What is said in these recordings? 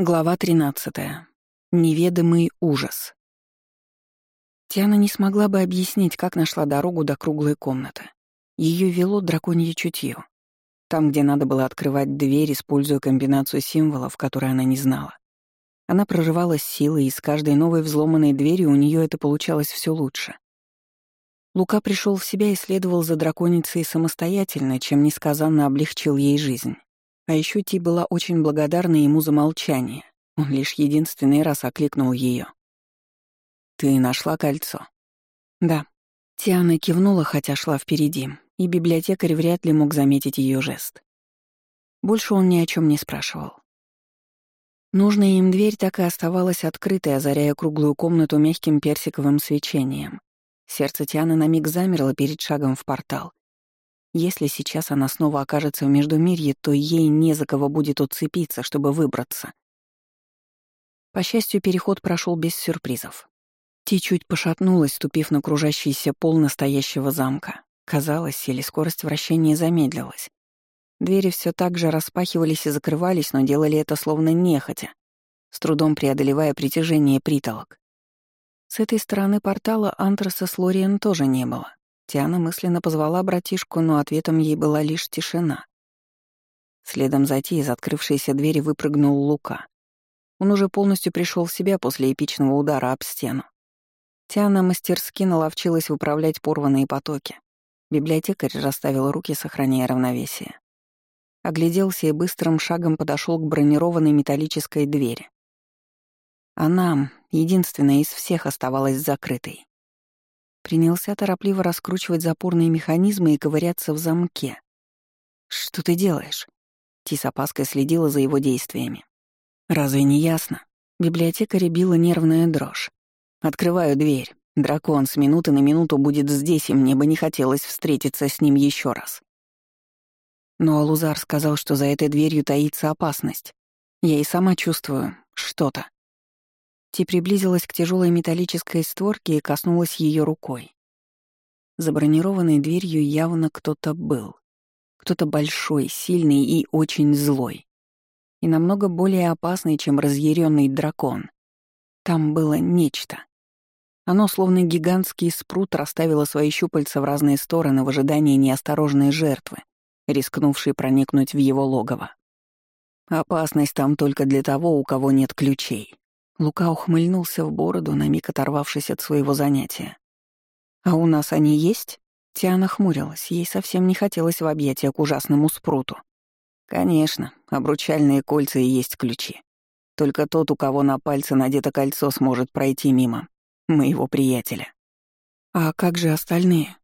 Глава 13. Неведомый ужас. Тиана не смогла бы объяснить, как нашла дорогу до круглой комнаты. Ее вело драконье чутье. Там, где надо было открывать дверь, используя комбинацию символов, которые она не знала. Она прорывалась силой, и с каждой новой взломанной дверью у нее это получалось все лучше. Лука пришел в себя и следовал за драконицей самостоятельно, чем несказанно облегчил ей жизнь. А еще Ти была очень благодарна ему за молчание. Он лишь единственный раз окликнул ее. «Ты нашла кольцо?» «Да». Тиана кивнула, хотя шла впереди, и библиотекарь вряд ли мог заметить ее жест. Больше он ни о чем не спрашивал. Нужная им дверь так и оставалась открытой, озаряя круглую комнату мягким персиковым свечением. Сердце Тианы на миг замерло перед шагом в портал, если сейчас она снова окажется в Междумирье, то ей не за кого будет уцепиться, чтобы выбраться. По счастью, переход прошел без сюрпризов. Ти чуть пошатнулась, ступив на кружащийся пол настоящего замка. Казалось, или скорость вращения замедлилась. Двери все так же распахивались и закрывались, но делали это словно нехотя, с трудом преодолевая притяжение притолок. С этой стороны портала Антраса с Лориен тоже не было. Тиана мысленно позвала братишку, но ответом ей была лишь тишина. Следом за Ти из открывшейся двери выпрыгнул Лука. Он уже полностью пришел в себя после эпичного удара об стену. Тиана мастерски наловчилась выправлять порванные потоки. Библиотекарь расставил руки, сохраняя равновесие. Огляделся и быстрым шагом подошел к бронированной металлической двери. Она, единственная из всех, оставалась закрытой. Принялся торопливо раскручивать запорные механизмы и ковыряться в замке. «Что ты делаешь?» Ти с опаской следила за его действиями. «Разве не ясно?» Библиотекаря била нервная дрожь. «Открываю дверь. Дракон с минуты на минуту будет здесь, и мне бы не хотелось встретиться с ним еще раз». Но Алузар сказал, что за этой дверью таится опасность. Я и сама чувствую что-то. Ти приблизилась к тяжелой металлической створке и коснулась ее рукой. За бронированной дверью явно кто-то был. Кто-то большой, сильный и очень злой. И намного более опасный, чем разъяренный дракон. Там было нечто. Оно, словно гигантский спрут, расставило свои щупальца в разные стороны в ожидании неосторожной жертвы, рискнувшей проникнуть в его логово. Опасность там только для того, у кого нет ключей. Лука ухмыльнулся в бороду, на миг оторвавшись от своего занятия. «А у нас они есть?» Тиана хмурилась, ей совсем не хотелось в объятия к ужасному спруту. «Конечно, обручальные кольца и есть ключи. Только тот, у кого на пальце надето кольцо, сможет пройти мимо. Моего приятеля». «А как же остальные?»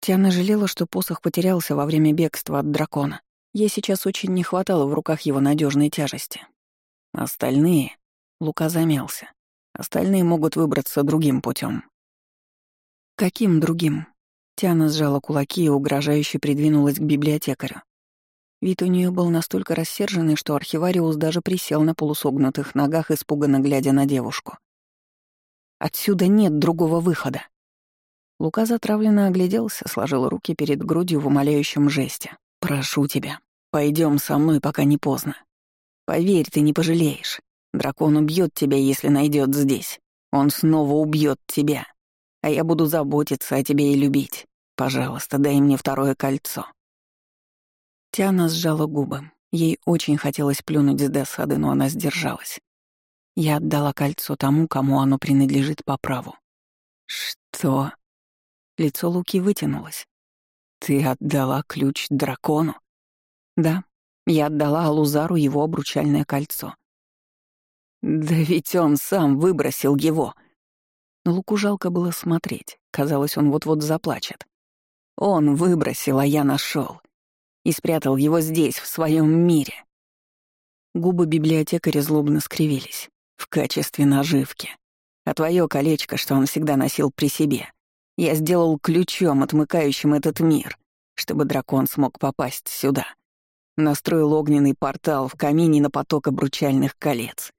Тиана жалела, что посох потерялся во время бегства от дракона. Ей сейчас очень не хватало в руках его надежной тяжести. Остальные Лука замялся. Остальные могут выбраться другим путем. Каким другим? Тиана сжала кулаки и угрожающе придвинулась к библиотекарю. Вид у нее был настолько рассерженный, что архивариус даже присел на полусогнутых ногах, испуганно глядя на девушку. «Отсюда нет другого выхода!» Лука затравленно огляделся, сложил руки перед грудью в умоляющем жесте. «Прошу тебя, пойдем со мной, пока не поздно. Поверь, ты не пожалеешь. Дракон убьет тебя, если найдет здесь. Он снова убьет тебя. А я буду заботиться о тебе и любить. Пожалуйста, дай мне второе кольцо». Тиана сжала губы. Ей очень хотелось плюнуть с досады, но она сдержалась. Я отдала кольцо тому, кому оно принадлежит по праву. «Что?» Лицо Луки вытянулось. «Ты отдала ключ дракону?» «Да, я отдала Алузару его обручальное кольцо. Да ведь он сам выбросил его. Но Луку жалко было смотреть. Казалось, он вот-вот заплачет. Он выбросил, а я нашел И спрятал его здесь, в своем мире. Губы библиотекаря злобно скривились. В качестве наживки. А твое колечко, что он всегда носил при себе, я сделал ключом, отмыкающим этот мир, чтобы дракон смог попасть сюда. Настроил огненный портал в камине на поток обручальных колец.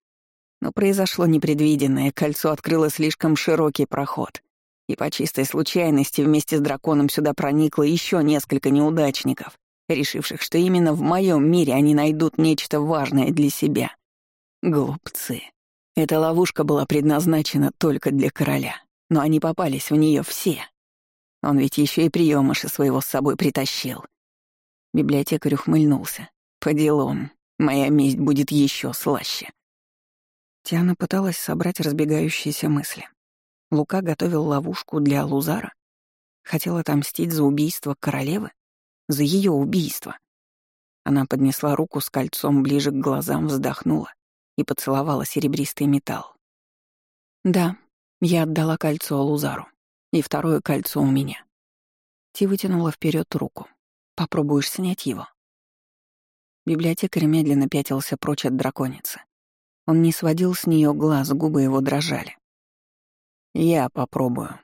Но произошло непредвиденное, кольцо открыло слишком широкий проход. И по чистой случайности вместе с драконом сюда проникло еще несколько неудачников, решивших, что именно в моем мире они найдут нечто важное для себя. Глупцы. Эта ловушка была предназначена только для короля, но они попались в нее все. Он ведь еще и приемыши своего с собой притащил. Библиотекарь ухмыльнулся. По делам. Моя месть будет еще слаще. Тиана пыталась собрать разбегающиеся мысли. Лука готовил ловушку для Лузара. Хотел отомстить за убийство королевы? За ее убийство. Она поднесла руку с кольцом ближе к глазам, вздохнула и поцеловала серебристый металл. «Да, я отдала кольцо Лузару. И второе кольцо у меня». Ти вытянула вперед руку. «Попробуешь снять его?» Библиотекарь медленно пятился прочь от драконицы. Он не сводил с нее глаз, губы его дрожали. «Я попробую».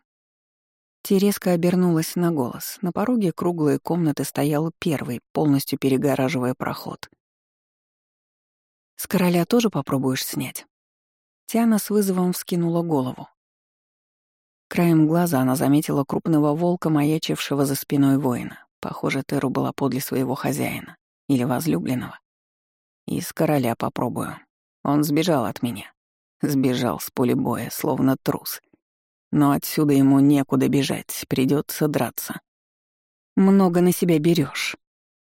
Ти резко обернулась на голос. На пороге круглой комнаты стоял первый, полностью перегораживая проход. «С короля тоже попробуешь снять?» Тиана с вызовом вскинула голову. Краем глаза она заметила крупного волка, маячившего за спиной воина. Похоже, Теру была подле своего хозяина или возлюбленного. И с короля попробую. Он сбежал от меня. Сбежал с поля боя, словно трус. Но отсюда ему некуда бежать, придется драться. Много на себя берешь.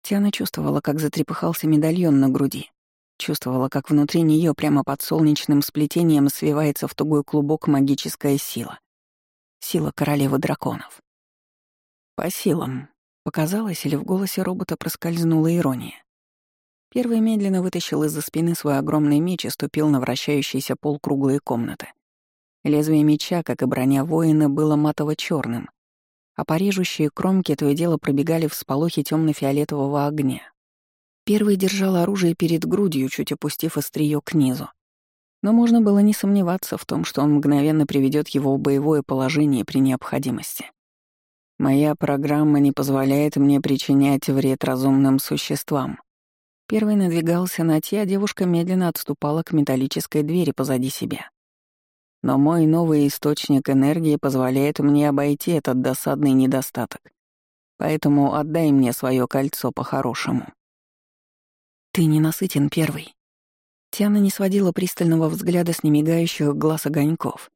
Тиана чувствовала, как затрепыхался медальон на груди. Чувствовала, как внутри нее прямо под солнечным сплетением свивается в тугой клубок магическая сила. Сила королевы драконов. По силам. Показалось, или в голосе робота проскользнула ирония. Первый медленно вытащил из-за спины свой огромный меч и ступил на вращающийся пол круглой комнаты. Лезвие меча, как и броня воина, было матово черным а по кромки то и дело пробегали всполохи темно фиолетового огня. Первый держал оружие перед грудью, чуть опустив острие к низу. Но можно было не сомневаться в том, что он мгновенно приведет его в боевое положение при необходимости. Моя программа не позволяет мне причинять вред разумным существам. Первый надвигался на те, а девушка медленно отступала к металлической двери позади себя. Но мой новый источник энергии позволяет мне обойти этот досадный недостаток. Поэтому отдай мне свое кольцо по-хорошему. Ты ненасытен первый. Тиана не сводила пристального взгляда с немигающих глаз огоньков.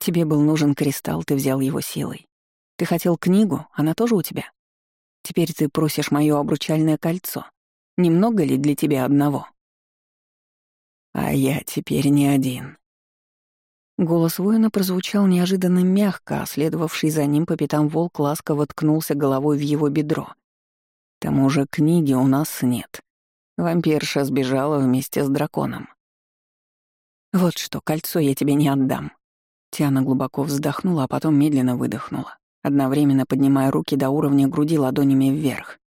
Тебе был нужен кристалл, ты взял его силой. Ты хотел книгу, она тоже у тебя. Теперь ты просишь мое обручальное кольцо. Немного ли для тебя одного? А я теперь не один. Голос воина прозвучал неожиданно мягко, а следовавший за ним по пятам волк ласково ткнулся головой в его бедро. К тому же книги у нас нет. Вампирша сбежала вместе с драконом. «Вот что, кольцо я тебе не отдам». Тиана глубоко вздохнула, а потом медленно выдохнула, одновременно поднимая руки до уровня груди ладонями вверх.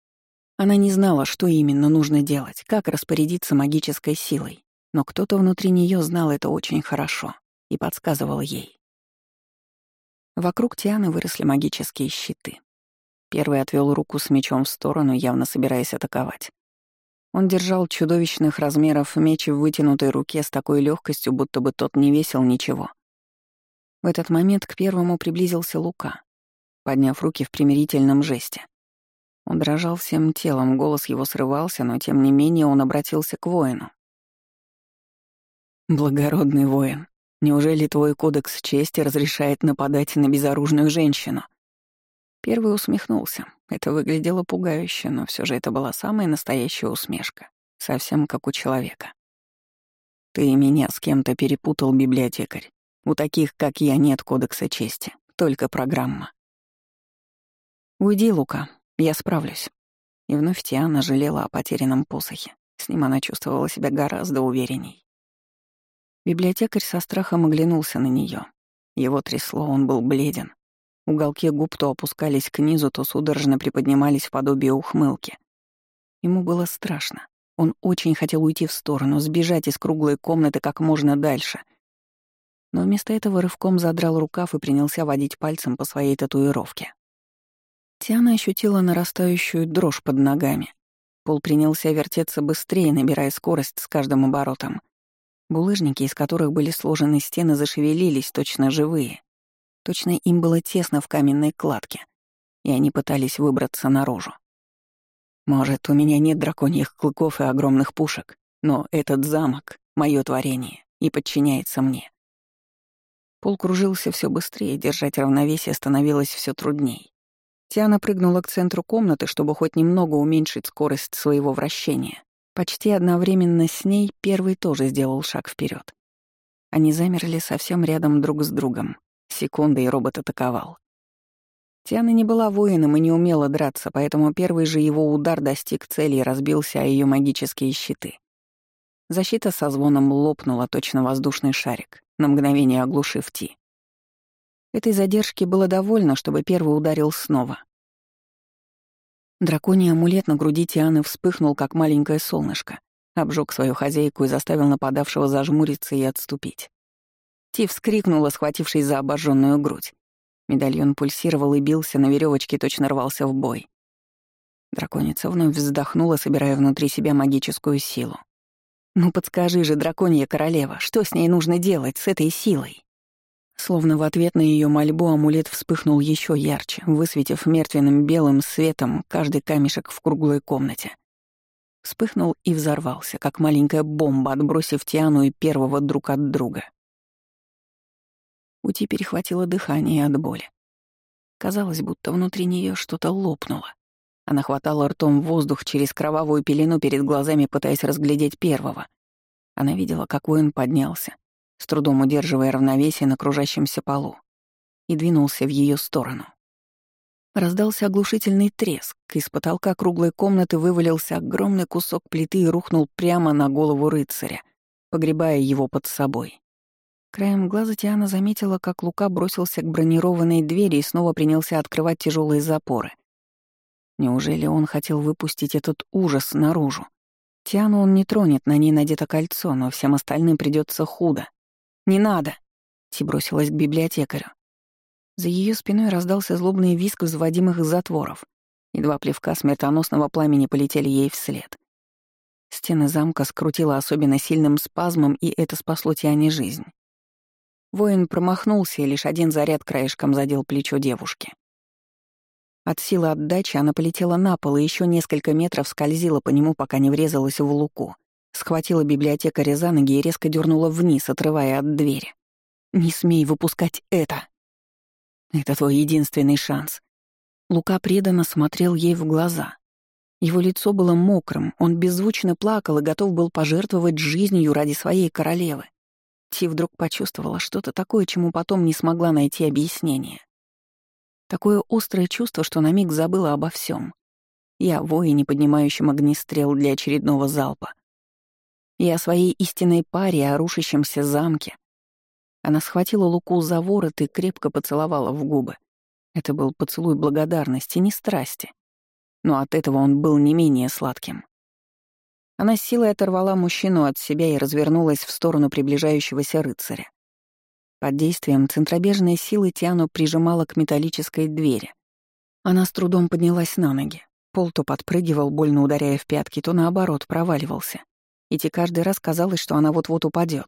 Она не знала, что именно нужно делать, как распорядиться магической силой, но кто-то внутри нее знал это очень хорошо и подсказывал ей. Вокруг Тианы выросли магические щиты. Первый отвел руку с мечом в сторону, явно собираясь атаковать. Он держал чудовищных размеров меч в вытянутой руке с такой легкостью, будто бы тот не весил ничего. В этот момент к первому приблизился Лука, подняв руки в примирительном жесте. Он дрожал всем телом, голос его срывался, но тем не менее он обратился к воину. «Благородный воин, Неужели твой кодекс чести разрешает нападать на безоружную женщину?» Первый усмехнулся. Это выглядело пугающе, но все же это была самая настоящая усмешка, совсем как у человека. «Ты меня с кем-то перепутал, библиотекарь. У таких, как я, нет кодекса чести, только программа». «Уйди, Лука, я справлюсь». И вновь Тиана жалела о потерянном посохе. С ним она чувствовала себя гораздо уверенней. Библиотекарь со страхом оглянулся на нее. Его трясло, он был бледен. Уголки губ то опускались к низу, то судорожно приподнимались в подобие ухмылки. Ему было страшно. Он очень хотел уйти в сторону, сбежать из круглой комнаты как можно дальше. Но вместо этого рывком задрал рукав и принялся водить пальцем по своей татуировке. Тиана ощутила нарастающую дрожь под ногами. Пол принялся вертеться быстрее, набирая скорость с каждым оборотом. Булыжники, из которых были сложены стены, зашевелились, точно живые. Точно им было тесно в каменной кладке, и они пытались выбраться наружу. Может, у меня нет драконьих клыков и огромных пушек, но этот замок — мое творение, и подчиняется мне. Пол кружился все быстрее, держать равновесие становилось все трудней. Тиана прыгнула к центру комнаты, чтобы хоть немного уменьшить скорость своего вращения. Почти одновременно с ней первый тоже сделал шаг вперед. Они замерли совсем рядом друг с другом. Секунда, и робот атаковал. Тиана не была воином и не умела драться, поэтому первый же его удар достиг цели и разбился о ее магические щиты. Защита со звоном лопнула, точно воздушный шарик на мгновение оглушив Ти. Этой задержки было довольно, чтобы первый ударил снова. Драконий амулет на груди Тианы вспыхнул, как маленькое солнышко, обжег свою хозяйку и заставил нападавшего зажмуриться и отступить. Ти вскрикнула, схватившись за обожженную грудь. Медальон пульсировал и бился на веревочке, точно рвался в бой. Драконица вновь вздохнула, собирая внутри себя магическую силу. «Ну подскажи же, драконья королева, что с ней нужно делать, с этой силой?» Словно в ответ на ее мольбу амулет вспыхнул еще ярче, высветив мертвенным белым светом каждый камешек в круглой комнате. Вспыхнул и взорвался, как маленькая бомба, отбросив Тиану и первого друг от друга. Ути перехватило дыхание от боли. Казалось, будто внутри нее что-то лопнуло. Она хватала ртом воздух через кровавую пелену перед глазами, пытаясь разглядеть первого. Она видела, как воин поднялся, с трудом удерживая равновесие на кружащемся полу, и двинулся в ее сторону. Раздался оглушительный треск, из потолка круглой комнаты вывалился огромный кусок плиты и рухнул прямо на голову рыцаря, погребая его под собой. Краем глаза Тиана заметила, как Лука бросился к бронированной двери и снова принялся открывать тяжелые запоры. Неужели он хотел выпустить этот ужас наружу? Тиану он не тронет, на ней надето кольцо, но всем остальным придется худо. «Не надо!» — Ти бросилась к библиотекарю. За ее спиной раздался злобный визг взводимых затворов, и два плевка смертоносного пламени полетели ей вслед. Стены замка скрутило особенно сильным спазмом, и это спасло Тиане жизнь. Воин промахнулся, и лишь один заряд краешком задел плечо девушки. От силы отдачи она полетела на пол и еще несколько метров скользила по нему, пока не врезалась в луку. Схватила библиотекаря за ноги и резко дернула вниз, отрывая от двери. «Не смей выпускать это!» «Это твой единственный шанс». Лука преданно смотрел ей в глаза. Его лицо было мокрым, он беззвучно плакал и готов был пожертвовать жизнью ради своей королевы. Ти вдруг почувствовала что-то такое, чему потом не смогла найти объяснение. Такое острое чувство, что на миг забыла обо всем. Я воине, поднимающем огнестрел для очередного залпа. Я о своей истинной паре, о рушащемся замке. Она схватила Луку за ворот и крепко поцеловала в губы. Это был поцелуй благодарности, не страсти. Но от этого он был не менее сладким. Она силой оторвала мужчину от себя и развернулась в сторону приближающегося рыцаря. Под действием центробежной силы Тиану прижимала к металлической двери. Она с трудом поднялась на ноги. Пол то подпрыгивал, больно ударяя в пятки, то наоборот проваливался. И те каждый раз казалось, что она вот-вот упадет.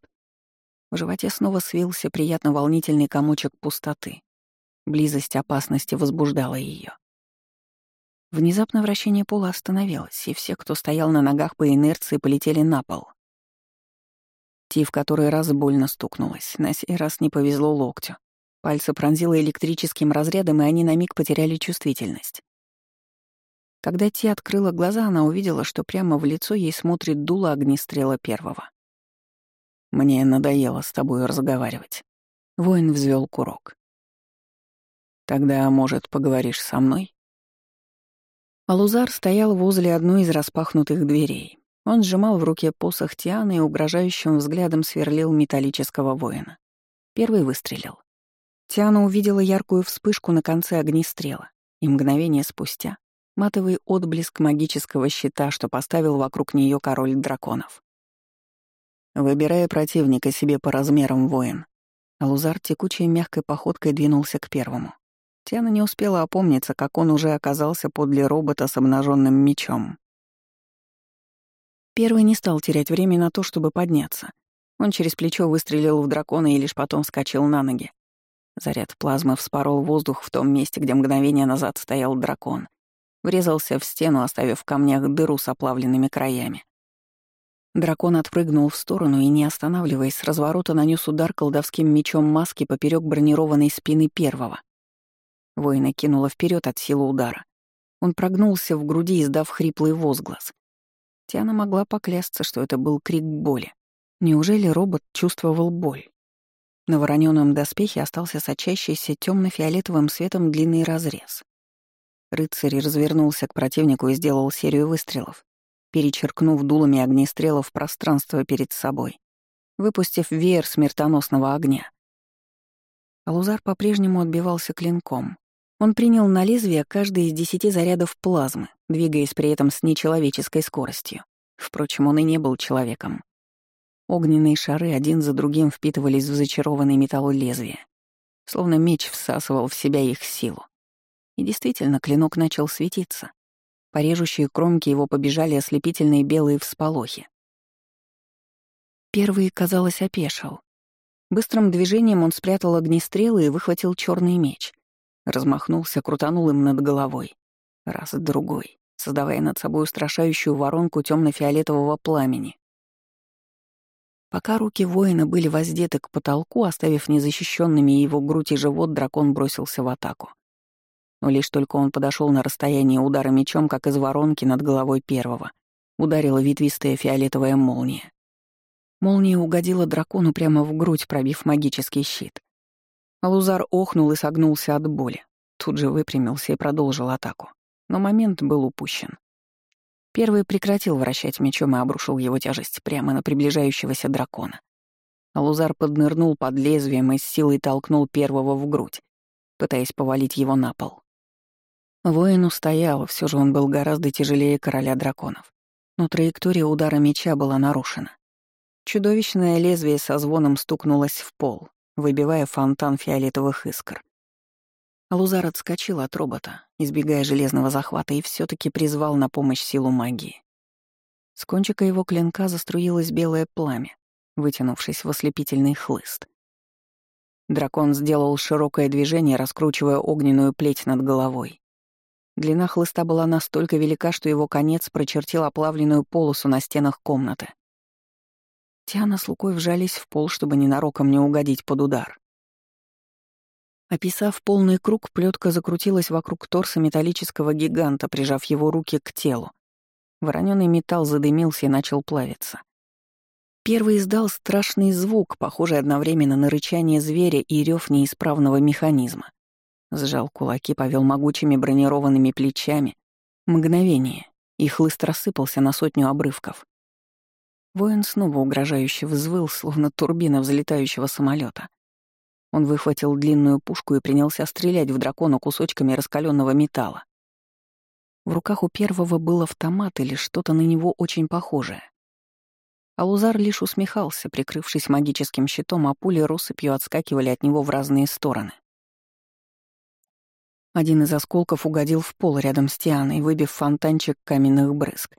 В животе снова свился приятно волнительный комочек пустоты. Близость опасности возбуждала ее. Внезапно вращение пола остановилось, и все, кто стоял на ногах по инерции, полетели на пол. Ти в который раз больно стукнулась, на сей раз не повезло локтю. Пальцы пронзило электрическим разрядом, и они на миг потеряли чувствительность. Когда Ти открыла глаза, она увидела, что прямо в лицо ей смотрит дуло огнестрела первого. «Мне надоело с тобой разговаривать». Воин взвел курок. «Тогда, может, поговоришь со мной?» Алузар стоял возле одной из распахнутых дверей. Он сжимал в руке посох Тианы и угрожающим взглядом сверлил металлического воина. Первый выстрелил. Тиана увидела яркую вспышку на конце огнестрела, и мгновение спустя — матовый отблеск магического щита, что поставил вокруг нее король драконов. Выбирая противника себе по размерам воин, Алузар текучей мягкой походкой двинулся к первому. Тиана не успела опомниться, как он уже оказался подле робота с обнаженным мечом. Первый не стал терять время на то, чтобы подняться. Он через плечо выстрелил в дракона и лишь потом вскочил на ноги. Заряд плазмы вспорол воздух в том месте, где мгновение назад стоял дракон. Врезался в стену, оставив в камнях дыру с оплавленными краями. Дракон отпрыгнул в сторону и, не останавливаясь, с разворота нанес удар колдовским мечом маски поперек бронированной спины первого. Воина кинула вперед от силы удара. Он прогнулся в груди, издав хриплый возглас. Тиана могла поклясться, что это был крик боли. Неужели робот чувствовал боль? На вороненом доспехе остался сочащийся темно фиолетовым светом длинный разрез. Рыцарь развернулся к противнику и сделал серию выстрелов, перечеркнув дулами огнестрелов пространство перед собой, выпустив веер смертоносного огня. Алузар по-прежнему отбивался клинком. Он принял на лезвие каждый из десяти зарядов плазмы, двигаясь при этом с нечеловеческой скоростью. Впрочем, он и не был человеком. Огненные шары один за другим впитывались в зачарованный металл лезвия, словно меч всасывал в себя их силу. И действительно, клинок начал светиться. По режущей кромке его побежали ослепительные белые всполохи. Первый, казалось, опешил. Быстрым движением он спрятал огнестрелы и выхватил черный меч — Размахнулся, крутанул им над головой. Раз, другой, создавая над собой устрашающую воронку темно-фиолетового пламени. Пока руки воина были воздеты к потолку, оставив незащищенными его грудь и живот, дракон бросился в атаку. Но лишь только он подошел на расстояние удара мечом, как из воронки над головой первого, ударила ветвистая фиолетовая молния. Молния угодила дракону прямо в грудь, пробив магический щит. Алузар охнул и согнулся от боли. Тут же выпрямился и продолжил атаку. Но момент был упущен. Первый прекратил вращать мечом и обрушил его тяжесть прямо на приближающегося дракона. Алузар поднырнул под лезвием и с силой толкнул первого в грудь, пытаясь повалить его на пол. Воин устоял, все же он был гораздо тяжелее короля драконов. Но траектория удара меча была нарушена. Чудовищное лезвие со звоном стукнулось в пол, выбивая фонтан фиолетовых искр. Лузар отскочил от робота, избегая железного захвата, и все таки призвал на помощь силу магии. С кончика его клинка заструилось белое пламя, вытянувшись в ослепительный хлыст. Дракон сделал широкое движение, раскручивая огненную плеть над головой. Длина хлыста была настолько велика, что его конец прочертил оплавленную полосу на стенах комнаты. Тиана с Лукой вжались в пол, чтобы ненароком не угодить под удар. Описав полный круг, плетка закрутилась вокруг торса металлического гиганта, прижав его руки к телу. Воронёный металл задымился и начал плавиться. Первый издал страшный звук, похожий одновременно на рычание зверя и рев неисправного механизма. Сжал кулаки, повел могучими бронированными плечами. Мгновение, и хлыст рассыпался на сотню обрывков. Воин снова угрожающе взвыл, словно турбина взлетающего самолета. Он выхватил длинную пушку и принялся стрелять в дракона кусочками раскаленного металла. В руках у первого был автомат или что-то на него очень похожее. Алузар лишь усмехался, прикрывшись магическим щитом, а пули россыпью отскакивали от него в разные стороны. Один из осколков угодил в пол рядом с Тианой, выбив фонтанчик каменных брызг.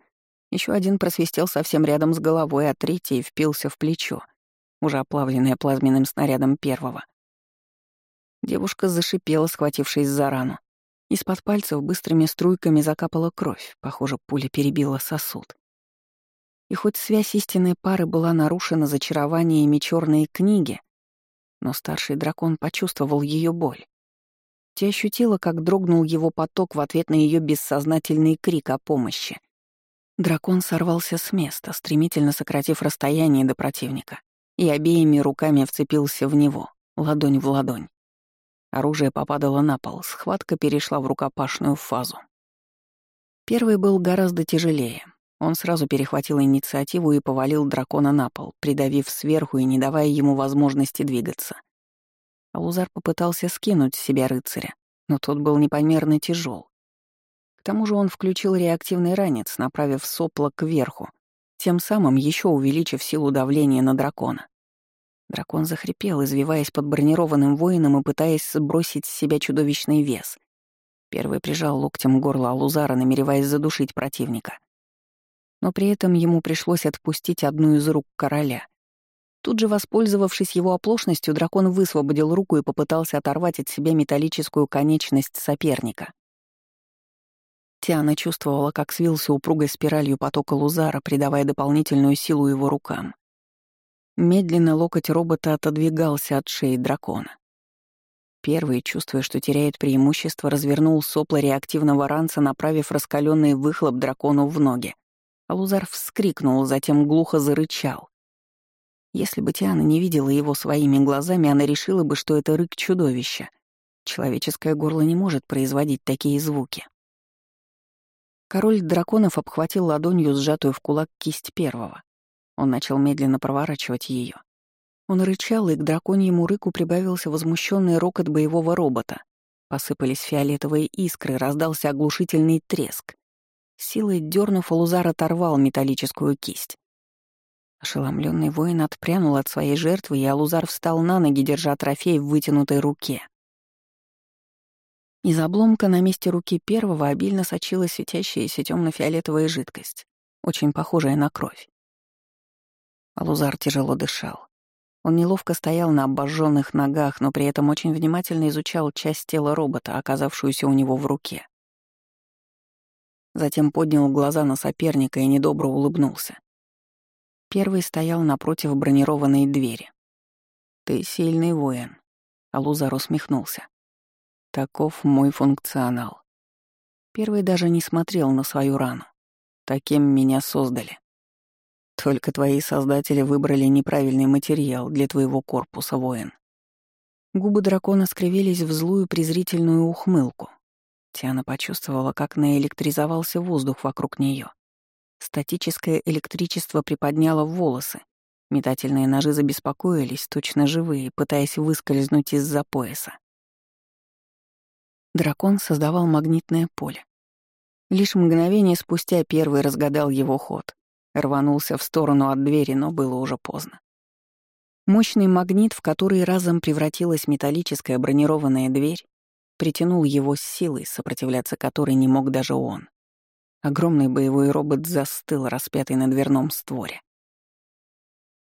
Еще один просвистел совсем рядом с головой, а третий впился в плечо, уже оплавленное плазменным снарядом первого. Девушка зашипела, схватившись за рану. Из-под пальцев быстрыми струйками закапала кровь, похоже, пуля перебила сосуд. И хоть связь истинной пары была нарушена зачарованиями черной книги, но старший дракон почувствовал ее боль. Те ощутила, как дрогнул его поток в ответ на ее бессознательный крик о помощи. Дракон сорвался с места, стремительно сократив расстояние до противника, и обеими руками вцепился в него, ладонь в ладонь. Оружие попадало на пол, схватка перешла в рукопашную фазу. Первый был гораздо тяжелее. Он сразу перехватил инициативу и повалил дракона на пол, придавив сверху и не давая ему возможности двигаться. Алузар попытался скинуть с себя рыцаря, но тот был непомерно тяжел, к тому же он включил реактивный ранец, направив сопло кверху, тем самым еще увеличив силу давления на дракона. Дракон захрипел, извиваясь под бронированным воином и пытаясь сбросить с себя чудовищный вес. Первый прижал локтем горло Алузара, намереваясь задушить противника. Но при этом ему пришлось отпустить одну из рук короля. Тут же, воспользовавшись его оплошностью, дракон высвободил руку и попытался оторвать от себя металлическую конечность соперника. Тиана чувствовала, как свился упругой спиралью потока Лузара, придавая дополнительную силу его рукам. Медленно локоть робота отодвигался от шеи дракона. Первый, чувствуя, что теряет преимущество, развернул сопло реактивного ранца, направив раскаленный выхлоп дракону в ноги. Алузар вскрикнул, затем глухо зарычал. Если бы Тиана не видела его своими глазами, она решила бы, что это рык чудовища. Человеческое горло не может производить такие звуки. Король драконов обхватил ладонью сжатую в кулак кисть первого. Он начал медленно проворачивать ее. Он рычал, и к драконьему рыку прибавился возмущенный рокот боевого робота. Посыпались фиолетовые искры, раздался оглушительный треск. Силой дернув, Алузар оторвал металлическую кисть. Ошеломленный воин отпрянул от своей жертвы, и Алузар встал на ноги, держа трофей в вытянутой руке. Из обломка на месте руки первого обильно сочилась светящаяся темно-фиолетовая жидкость, очень похожая на кровь. Алузар тяжело дышал. Он неловко стоял на обожженных ногах, но при этом очень внимательно изучал часть тела робота, оказавшуюся у него в руке. Затем поднял глаза на соперника и недобро улыбнулся. Первый стоял напротив бронированной двери. «Ты сильный воин», — Алузар усмехнулся. «Таков мой функционал». Первый даже не смотрел на свою рану. Таким меня создали. Только твои создатели выбрали неправильный материал для твоего корпуса, воин. Губы дракона скривились в злую презрительную ухмылку. Тиана почувствовала, как наэлектризовался воздух вокруг нее. Статическое электричество приподняло волосы. Метательные ножи забеспокоились, точно живые, пытаясь выскользнуть из-за пояса. Дракон создавал магнитное поле. Лишь мгновение спустя первый разгадал его ход. Рванулся в сторону от двери, но было уже поздно. Мощный магнит, в который разом превратилась металлическая бронированная дверь, притянул его с силой, сопротивляться которой не мог даже он. Огромный боевой робот застыл, распятый на дверном створе.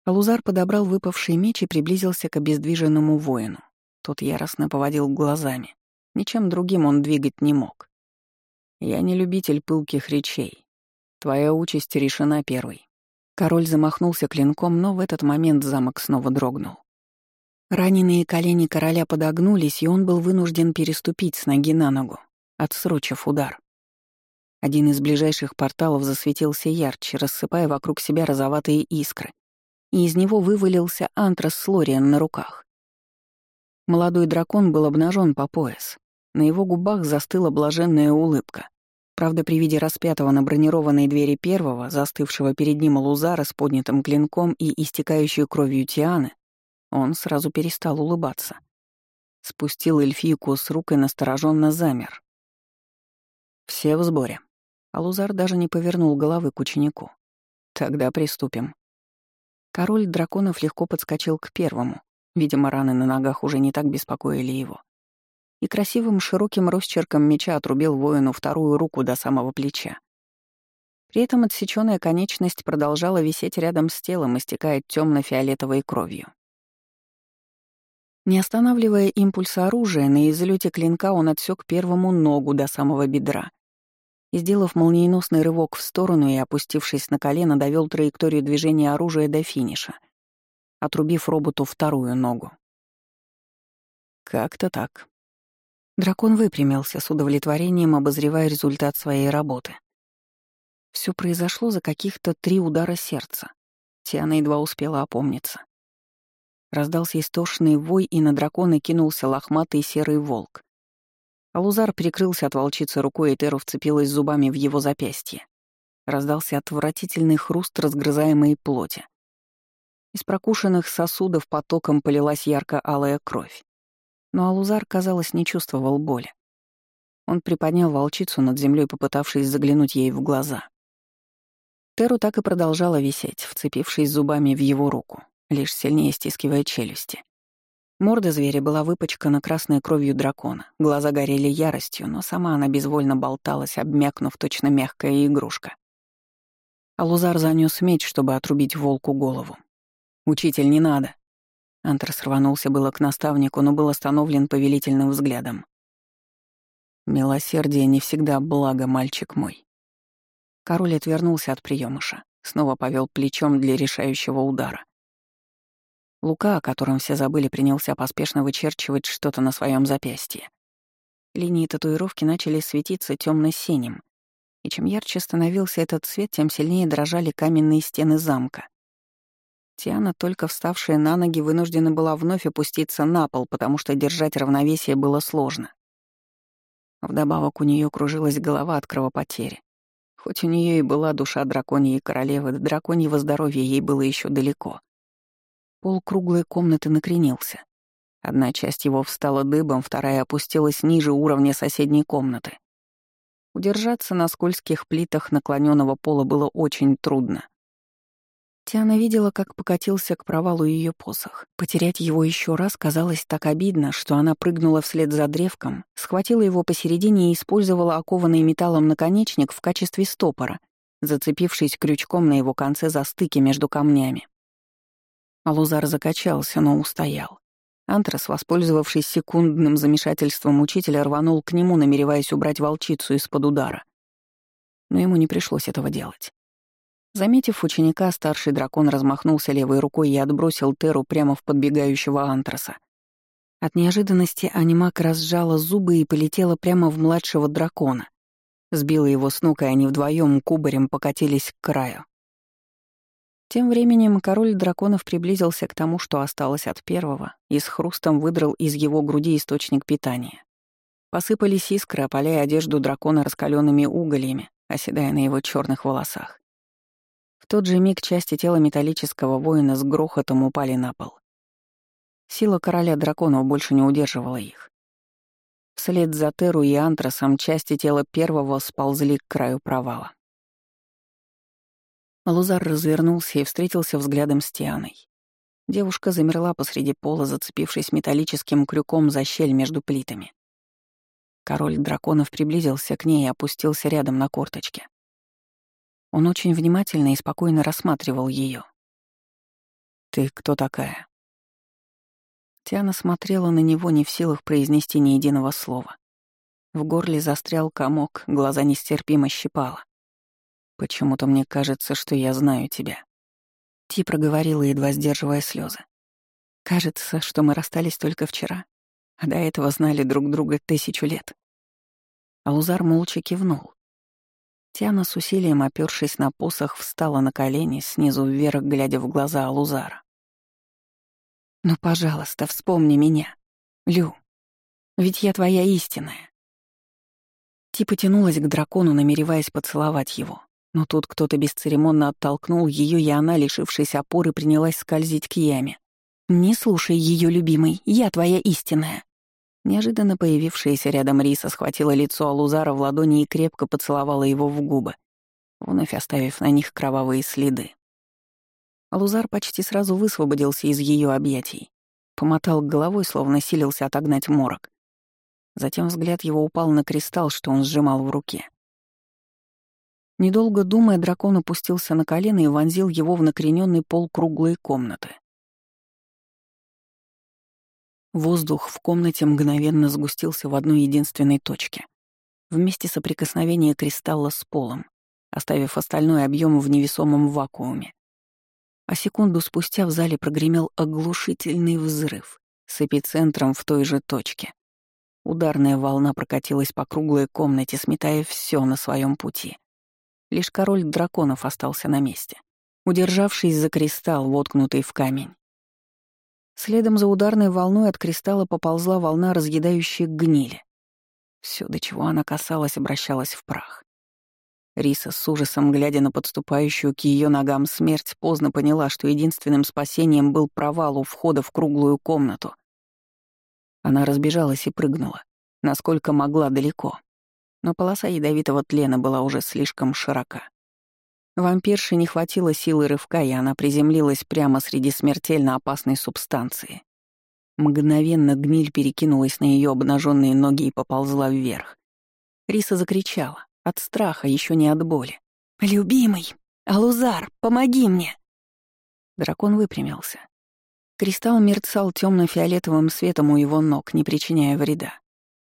Алузар подобрал выпавший меч и приблизился к обездвиженному воину. Тот яростно поводил глазами. Ничем другим он двигать не мог. «Я не любитель пылких речей. Твоя участь решена первой». Король замахнулся клинком, но в этот момент замок снова дрогнул. Раненые колени короля подогнулись, и он был вынужден переступить с ноги на ногу, отсрочив удар. Один из ближайших порталов засветился ярче, рассыпая вокруг себя розоватые искры, и из него вывалился антрас с Лориан на руках. Молодой дракон был обнажен по пояс. На его губах застыла блаженная улыбка. Правда, при виде распятого на бронированной двери первого, застывшего перед ним Лузара с поднятым клинком и истекающей кровью Тианы, он сразу перестал улыбаться. Спустил эльфийку с рук и настороженно замер. «Все в сборе», Алузар даже не повернул головы к ученику. «Тогда приступим». Король драконов легко подскочил к первому. Видимо, раны на ногах уже не так беспокоили его. И красивым широким росчерком меча отрубил воину вторую руку до самого плеча. При этом отсечённая конечность продолжала висеть рядом с телом, истекая темно-фиолетовой кровью. Не останавливая импульса оружия, на излете клинка он отсек первому ногу до самого бедра и, сделав молниеносный рывок в сторону и опустившись на колено, довел траекторию движения оружия до финиша, отрубив роботу вторую ногу. Как-то так. Дракон выпрямился с удовлетворением, обозревая результат своей работы. Все произошло за каких-то три удара сердца. Тиана едва успела опомниться. Раздался истошный вой, и на дракона кинулся лохматый серый волк. Алузар прикрылся от волчицы рукой, и Теру вцепилась зубами в его запястье. Раздался отвратительный хруст разгрызаемой плоти. Из прокушенных сосудов потоком полилась ярко-алая кровь. Но Алузар, казалось, не чувствовал боли. Он приподнял волчицу над землей, попытавшись заглянуть ей в глаза. Теру так и продолжала висеть, вцепившись зубами в его руку, лишь сильнее стискивая челюсти. Морда зверя была выпачкана красной кровью дракона, глаза горели яростью, но сама она безвольно болталась, обмякнув точно мягкая игрушка. Алузар занёс меч, чтобы отрубить волку голову. «Учитель, не надо!» Антрас рванулся было к наставнику, но был остановлен повелительным взглядом. Милосердие не всегда благо, мальчик мой. Король отвернулся от приемыша, снова повел плечом для решающего удара. Лука, о котором все забыли, принялся поспешно вычерчивать что-то на своем запястье. Линии татуировки начали светиться темно синим и чем ярче становился этот цвет, тем сильнее дрожали каменные стены замка. Тиана, только вставшая на ноги, вынуждена была вновь опуститься на пол, потому что держать равновесие было сложно. Вдобавок у нее кружилась голова от кровопотери. Хоть у нее и была душа драконьей королевы, до драконьего здоровья ей было еще далеко. Пол круглой комнаты накренился. Одна часть его встала дыбом, вторая опустилась ниже уровня соседней комнаты. Удержаться на скользких плитах наклоненного пола было очень трудно. Тиана видела, как покатился к провалу ее посох. Потерять его еще раз казалось так обидно, что она прыгнула вслед за древком, схватила его посередине и использовала окованный металлом наконечник в качестве стопора, зацепившись крючком на его конце за стыки между камнями. Алузар закачался, но устоял. Антрас, воспользовавшись секундным замешательством учителя, рванул к нему, намереваясь убрать волчицу из-под удара. Но ему не пришлось этого делать. Заметив ученика, старший дракон размахнулся левой рукой и отбросил Теру прямо в подбегающего антраса. От неожиданности анимак разжала зубы и полетела прямо в младшего дракона. Сбила его с ног, и они вдвоем кубарем покатились к краю. Тем временем король драконов приблизился к тому, что осталось от первого, и с хрустом выдрал из его груди источник питания. Посыпались искры, опаляя одежду дракона раскаленными угольями, оседая на его черных волосах тот же миг части тела металлического воина с грохотом упали на пол. Сила короля драконов больше не удерживала их. Вслед за Теру и Антрасом части тела первого сползли к краю провала. Лузар развернулся и встретился взглядом с Тианой. Девушка замерла посреди пола, зацепившись металлическим крюком за щель между плитами. Король драконов приблизился к ней и опустился рядом на корточке. Он очень внимательно и спокойно рассматривал ее. «Ты кто такая?» Тиана смотрела на него не в силах произнести ни единого слова. В горле застрял комок, глаза нестерпимо щипало. «Почему-то мне кажется, что я знаю тебя». Ти проговорила, едва сдерживая слезы. «Кажется, что мы расстались только вчера, а до этого знали друг друга тысячу лет». Алузар молча кивнул. Тиана с усилием, опёршись на посох, встала на колени, снизу вверх, глядя в глаза Алузара. «Ну, пожалуйста, вспомни меня, Лю. Ведь я твоя истинная». Ти потянулась к дракону, намереваясь поцеловать его. Но тут кто-то бесцеремонно оттолкнул ее, и она, лишившись опоры, принялась скользить к яме. «Не слушай ее, любимый, я твоя истинная». Неожиданно появившаяся рядом Риса схватила лицо Алузара в ладони и крепко поцеловала его в губы, вновь оставив на них кровавые следы. Алузар почти сразу высвободился из ее объятий, помотал головой, словно силился отогнать морок. Затем взгляд его упал на кристалл, что он сжимал в руке. Недолго думая, дракон опустился на колено и вонзил его в накрененный пол круглой комнаты. Воздух в комнате мгновенно сгустился в одной единственной точке. Вместе соприкосновения кристалла с полом, оставив остальной объем в невесомом вакууме. А секунду спустя в зале прогремел оглушительный взрыв с эпицентром в той же точке. Ударная волна прокатилась по круглой комнате, сметая все на своем пути. Лишь король драконов остался на месте, удержавшись за кристалл, воткнутый в камень. Следом за ударной волной от кристалла поползла волна разъедающей гнили. Все, до чего она касалась, обращалась в прах. Риса, с ужасом глядя на подступающую к ее ногам смерть, поздно поняла, что единственным спасением был провал у входа в круглую комнату. Она разбежалась и прыгнула, насколько могла далеко. Но полоса ядовитого тлена была уже слишком широка. Вампирше не хватило силы рывка, и она приземлилась прямо среди смертельно опасной субстанции. Мгновенно гниль перекинулась на ее обнаженные ноги и поползла вверх. Риса закричала. От страха, еще не от боли. «Любимый! Алузар, помоги мне!» Дракон выпрямился. Кристалл мерцал темно-фиолетовым светом у его ног, не причиняя вреда.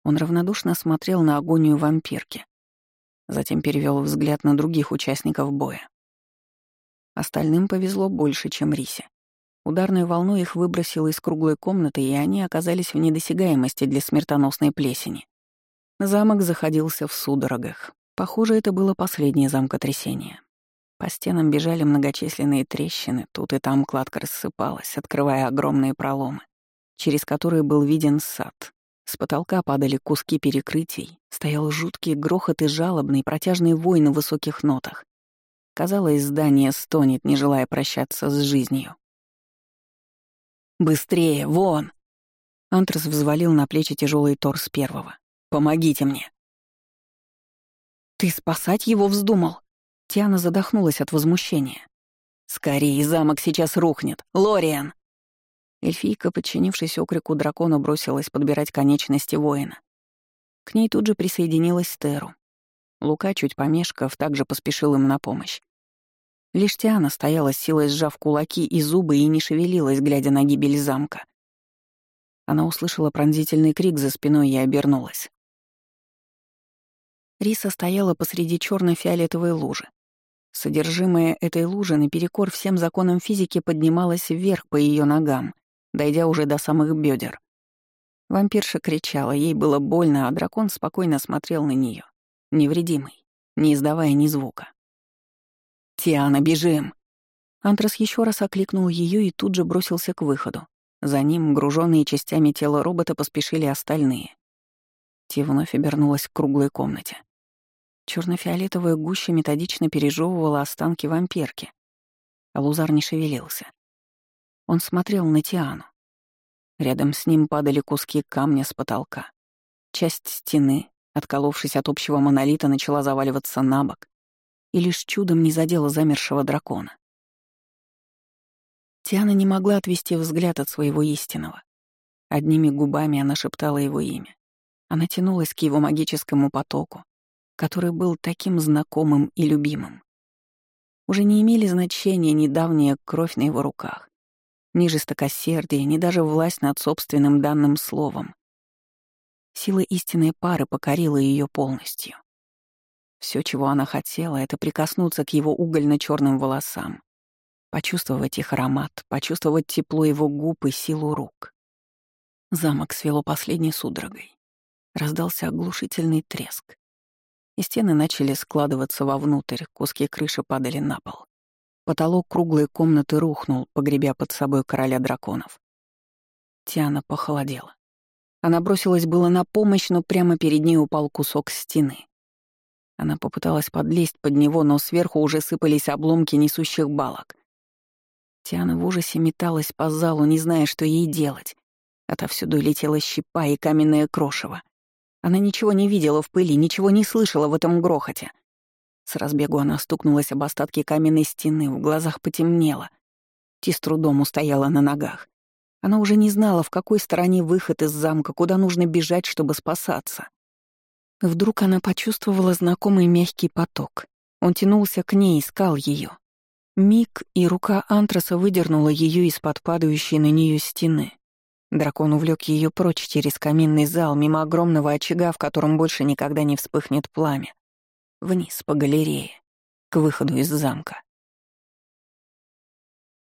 Он равнодушно смотрел на агонию вампирки. Затем перевел взгляд на других участников боя. Остальным повезло больше, чем Рисе. Ударной волной их выбросило из круглой комнаты, и они оказались в недосягаемости для смертоносной плесени. Замок заходился в судорогах. Похоже, это было последнее замкотрясение. По стенам бежали многочисленные трещины, тут и там кладка рассыпалась, открывая огромные проломы, через которые был виден сад. С потолка падали куски перекрытий, стоял жуткий грохот и жалобный протяжный вой на высоких нотах. Казалось, здание стонет, не желая прощаться с жизнью. «Быстрее, вон!» Антрас взвалил на плечи тяжелый торс первого. «Помогите мне!» «Ты спасать его вздумал?» Тиана задохнулась от возмущения. «Скорее, замок сейчас рухнет! Лориан!» Эльфийка, подчинившись окрику дракона, бросилась подбирать конечности воина. К ней тут же присоединилась Теру. Лука, чуть помешков, также поспешил им на помощь. Лишь Тиана стояла с силой сжав кулаки и зубы и не шевелилась, глядя на гибель замка. Она услышала пронзительный крик за спиной и обернулась. Риса стояла посреди черно фиолетовой лужи. Содержимое этой лужи наперекор всем законам физики поднималось вверх по ее ногам, дойдя уже до самых бедер. Вампирша кричала, ей было больно, а дракон спокойно смотрел на нее, невредимый, не издавая ни звука. «Тиана, бежим!» Антрас еще раз окликнул ее и тут же бросился к выходу. За ним, груженные частями тела робота, поспешили остальные. Ти вновь обернулась к круглой комнате. Черно-фиолетовая гуща методично пережевывала останки вампирки. А Лузар не шевелился. Он смотрел на Тиану. Рядом с ним падали куски камня с потолка. Часть стены, отколовшись от общего монолита, начала заваливаться на бок и лишь чудом не задела замершего дракона. Тиана не могла отвести взгляд от своего истинного. Одними губами она шептала его имя. Она тянулась к его магическому потоку, который был таким знакомым и любимым. Уже не имели значения ни давняя кровь на его руках, ни жестокосердие, ни даже власть над собственным данным словом. Сила истинной пары покорила ее полностью. Все, чего она хотела, это прикоснуться к его угольно-черным волосам, почувствовать их аромат, почувствовать тепло его губ и силу рук. Замок свело последней судорогой. Раздался оглушительный треск и стены начали складываться вовнутрь, куски крыши падали на пол. Потолок круглой комнаты рухнул, погребя под собой короля драконов. Тиана похолодела. Она бросилась было на помощь, но прямо перед ней упал кусок стены. Она попыталась подлезть под него, но сверху уже сыпались обломки несущих балок. Тиана в ужасе металась по залу, не зная, что ей делать. Отовсюду летела щепа и каменное крошево. Она ничего не видела в пыли, ничего не слышала в этом грохоте. С разбегу она стукнулась об остатки каменной стены, в глазах потемнело. Ти с трудом устояла на ногах. Она уже не знала, в какой стороне выход из замка, куда нужно бежать, чтобы спасаться. Вдруг она почувствовала знакомый мягкий поток. Он тянулся к ней, искал ее. Миг, и рука Антраса выдернула ее из-под падающей на нее стены. Дракон увлек ее прочь через каминный зал, мимо огромного очага, в котором больше никогда не вспыхнет пламя. Вниз по галерее, к выходу из замка.